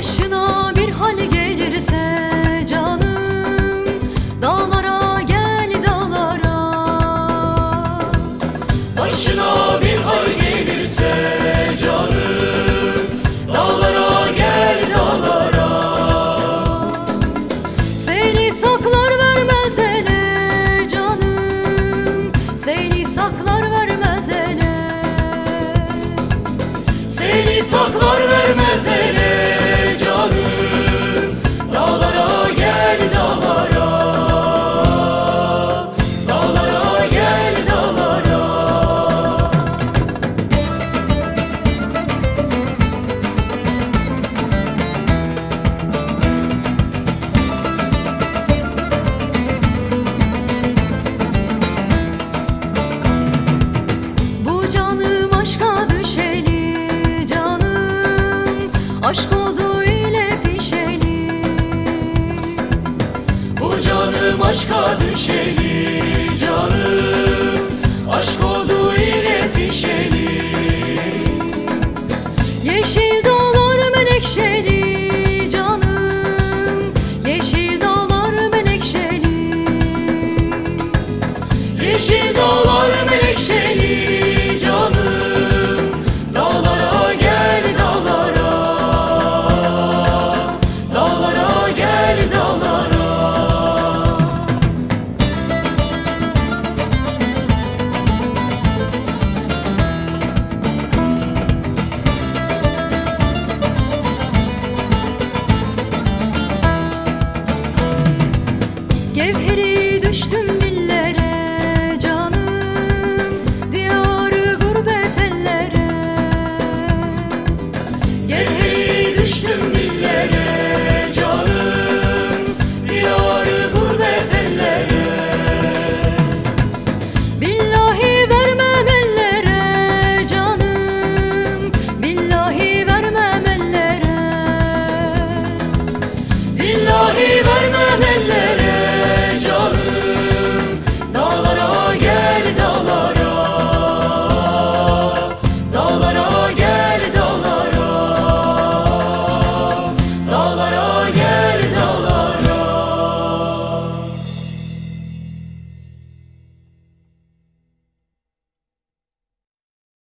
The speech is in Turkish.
Başına bir hal gelirse canım Dağlara gel dağlara. Başına bir hal gelirse canım Dağlara gel dağlara. Seni saklar vermez ele canım Seni saklar vermez ele. Seni saklar vermez aşka düşelim. Cevheri